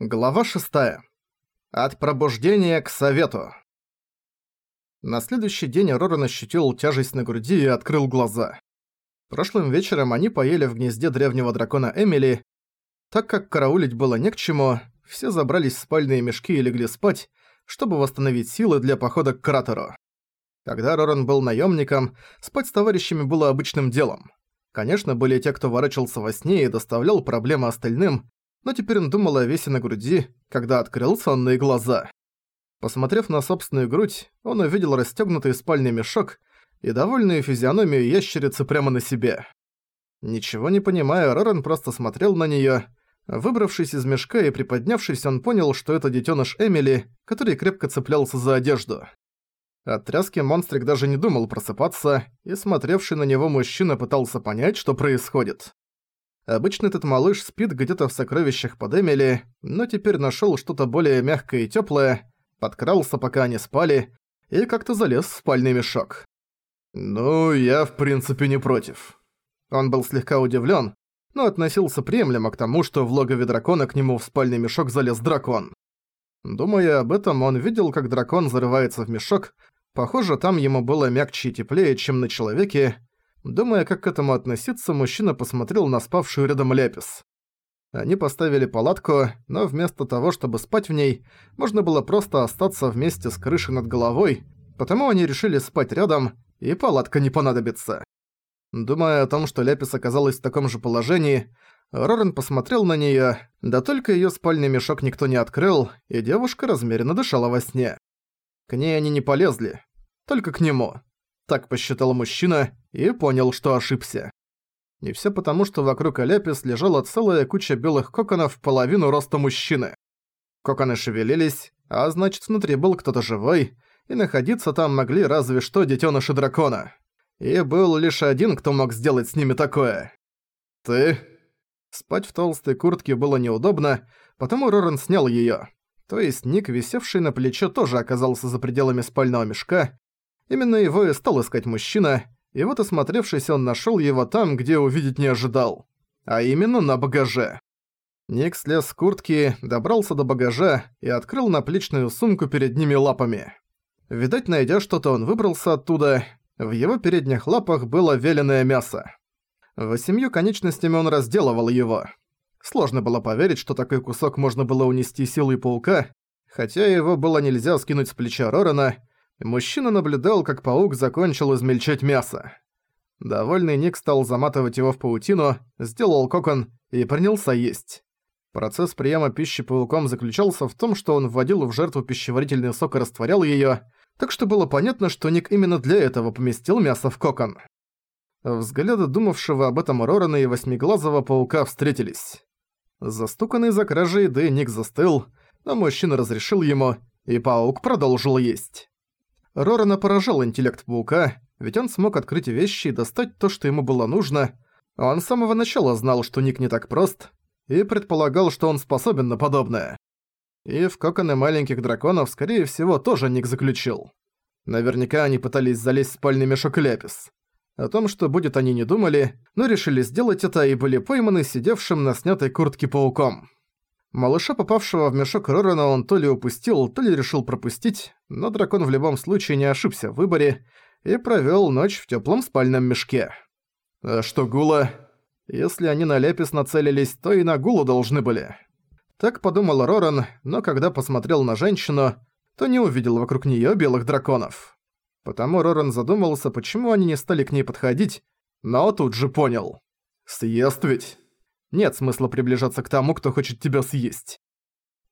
Глава 6. От пробуждения к совету. На следующий день Роран ощутил тяжесть на груди и открыл глаза. Прошлым вечером они поели в гнезде древнего дракона Эмили. Так как караулить было не к чему, все забрались в спальные мешки и легли спать, чтобы восстановить силы для похода к кратеру. Когда Роран был наемником, спать с товарищами было обычным делом. Конечно, были те, кто ворочался во сне и доставлял проблемы остальным, но теперь он думал о весе на груди, когда открыл сонные глаза. Посмотрев на собственную грудь, он увидел расстёгнутый спальный мешок и довольную физиономию ящерицы прямо на себе. Ничего не понимая, Роран просто смотрел на неё. Выбравшись из мешка и приподнявшись, он понял, что это детёныш Эмили, который крепко цеплялся за одежду. От тряски монстрик даже не думал просыпаться, и смотревший на него мужчина пытался понять, что происходит. Обычно этот малыш спит где-то в сокровищах под Эмили, но теперь нашёл что-то более мягкое и тёплое, подкрался, пока они спали, и как-то залез в спальный мешок. «Ну, я в принципе не против». Он был слегка удивлен, но относился приемлемо к тому, что в логове дракона к нему в спальный мешок залез дракон. Думая об этом, он видел, как дракон зарывается в мешок. Похоже, там ему было мягче и теплее, чем на человеке, Думая, как к этому относиться, мужчина посмотрел на спавшую рядом Ляпис. Они поставили палатку, но вместо того, чтобы спать в ней, можно было просто остаться вместе с крышей над головой, потому они решили спать рядом, и палатка не понадобится. Думая о том, что Ляпис оказалась в таком же положении, Рорен посмотрел на неё, да только её спальный мешок никто не открыл, и девушка размеренно дышала во сне. К ней они не полезли, только к нему. Так посчитал мужчина и понял, что ошибся. И всё потому, что вокруг Аляпис лежала целая куча белых коконов половину роста мужчины. Коконы шевелились, а значит внутри был кто-то живой, и находиться там могли разве что детёныши дракона. И был лишь один, кто мог сделать с ними такое. «Ты?» Спать в толстой куртке было неудобно, потому Рорен снял её. То есть Ник, висевший на плечо, тоже оказался за пределами спального мешка, Именно его и стал искать мужчина, и вот осмотревшись, он нашёл его там, где увидеть не ожидал. А именно на багаже. Ник слез с куртки, добрался до багажа и открыл наплечную сумку перед ними лапами. Видать, найдя что-то, он выбрался оттуда. В его передних лапах было веленое мясо. Восемью конечностями он разделывал его. Сложно было поверить, что такой кусок можно было унести силой паука, хотя его было нельзя скинуть с плеча Рорана, Мужчина наблюдал, как паук закончил измельчать мясо. Довольный Ник стал заматывать его в паутину, сделал кокон и принялся есть. Процесс приема пищи пауком заключался в том, что он вводил в жертву пищеварительный сок и растворял её, так что было понятно, что Ник именно для этого поместил мясо в кокон. Взгляды думавшего об этом Рорана и Восьмиглазого паука встретились. Застуканный за кражей еды Ник застыл, но мужчина разрешил ему, и паук продолжил есть. Рорана поражал интеллект паука, ведь он смог открыть вещи и достать то, что ему было нужно. Он с самого начала знал, что Ник не так прост, и предполагал, что он способен на подобное. И в коконы маленьких драконов, скорее всего, тоже Ник заключил. Наверняка они пытались залезть в спальный мешок Ляпис. О том, что будет, они не думали, но решили сделать это и были пойманы сидевшим на снятой куртке пауком. Малыша, попавшего в мешок Рорана, он то ли упустил, то ли решил пропустить, но дракон в любом случае не ошибся в выборе и провёл ночь в тёплом спальном мешке. А что Гула? Если они на Лепис нацелились, то и на Гулу должны были. Так подумал Роран, но когда посмотрел на женщину, то не увидел вокруг неё белых драконов. Потому Роран задумался, почему они не стали к ней подходить, но тут же понял. «Съест ведь?» Нет смысла приближаться к тому, кто хочет тебя съесть.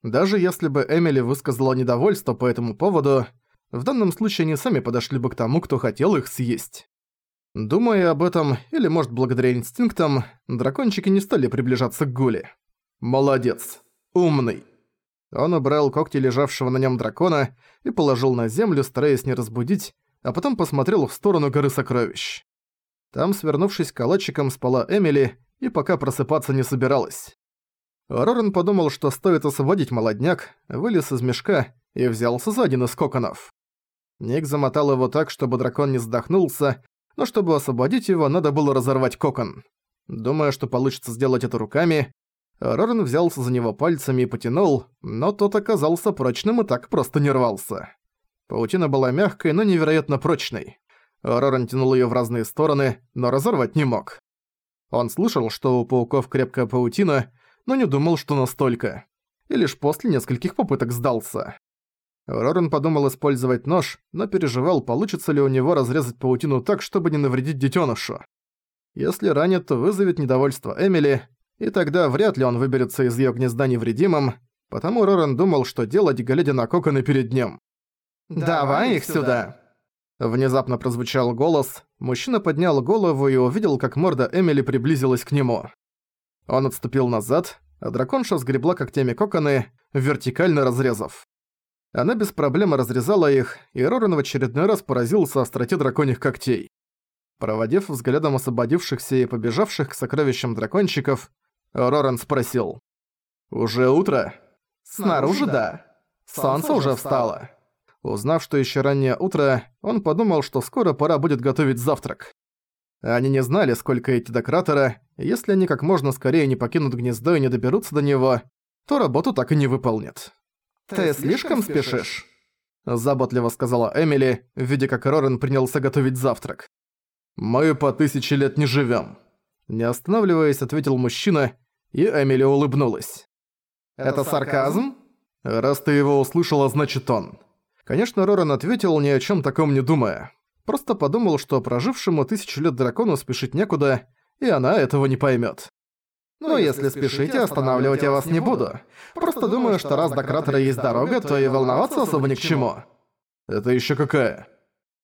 Даже если бы Эмили высказала недовольство по этому поводу, в данном случае они сами подошли бы к тому, кто хотел их съесть. Думая об этом, или может благодаря инстинктам, дракончики не стали приближаться к Гуле. Молодец. Умный. Он убрал когти лежавшего на нем дракона и положил на землю, стараясь не разбудить, а потом посмотрел в сторону горы сокровищ. Там, свернувшись калачиком, спала Эмили, и пока просыпаться не собиралась. Рорен подумал, что стоит освободить молодняк, вылез из мешка и взялся за один из коконов. Ник замотал его так, чтобы дракон не задохнулся, но чтобы освободить его, надо было разорвать кокон. Думая, что получится сделать это руками, Рорен взялся за него пальцами и потянул, но тот оказался прочным и так просто не рвался. Паутина была мягкой, но невероятно прочной. Рорен тянул её в разные стороны, но разорвать не мог. Он слышал, что у пауков крепкая паутина, но не думал, что настолько. И лишь после нескольких попыток сдался. Рорен подумал использовать нож, но переживал, получится ли у него разрезать паутину так, чтобы не навредить детёнышу. Если ранит, то вызовет недовольство Эмили, и тогда вряд ли он выберется из её гнезда невредимым, потому Рорен думал, что делать, глядя на коконы перед ним. «Давай их сюда!» Внезапно прозвучал голос, мужчина поднял голову и увидел, как морда Эмили приблизилась к нему. Он отступил назад, а драконша сгребла когтями коконы, вертикально разрезав. Она без проблем разрезала их, и Рорен в очередной раз поразился остроте драконьих когтей. Проводив взглядом освободившихся и побежавших к сокровищам дракончиков, Рорен спросил. «Уже утро?» «Снаружи, да. Солнце уже встало». Узнав, что еще раннее утро, он подумал, что скоро пора будет готовить завтрак. Они не знали, сколько идти до кратера, и если они как можно скорее не покинут гнездо и не доберутся до него, то работу так и не выполнят. «Ты слишком спешишь?» Заботливо сказала Эмили, видя, как Рорен принялся готовить завтрак. «Мы по тысяче лет не живем. Не останавливаясь, ответил мужчина, и Эмили улыбнулась. «Это сарказм?» «Раз ты его услышала, значит он». Конечно, Роран ответил, ни о чем таком не думая. Просто подумал, что прожившему тысячу лет дракону спешить некуда, и она этого не поймет. «Ну, ну если спешите, останавливать я вас не буду. Просто думаю, что раз до кратера есть дорога, то и волноваться особо ни к чему». «Это еще какая?»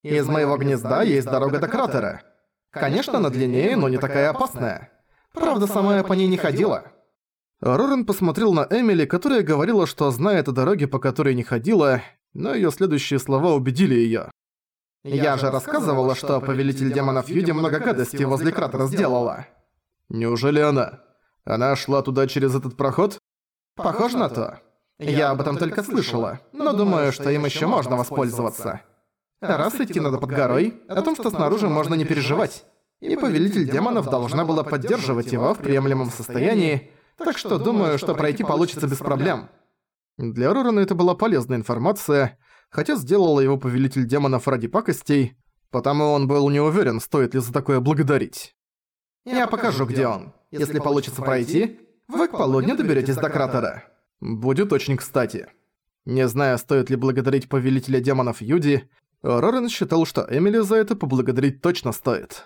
«Из моего гнезда есть дорога до кратера. Конечно, она длиннее, но не такая опасная. Правда, сама я по ней не ходила». Рорен посмотрел на Эмили, которая говорила, что знает о дороге, по которой не ходила, но её следующие слова убедили её. «Я же рассказывала, что Повелитель Демонов Юди много гадостей возле кратера сделала». «Неужели она? Она шла туда через этот проход?» «Похоже на то. Я об этом только слышала, но думаю, что им ещё можно воспользоваться. Раз идти надо под горой, о том, что снаружи можно не переживать. И Повелитель Демонов должна была поддерживать его в приемлемом состоянии, так что думаю, что пройти получится без проблем». Для Рорана это была полезная информация, хотя сделала его повелитель демонов ради пакостей, потому он был не уверен, стоит ли за такое благодарить. «Я покажу, где он. Если получится пройти, вы к полудню доберетесь до кратера». «Будет очень кстати». Не зная, стоит ли благодарить повелителя демонов Юди, Рорен считал, что Эмили за это поблагодарить точно стоит.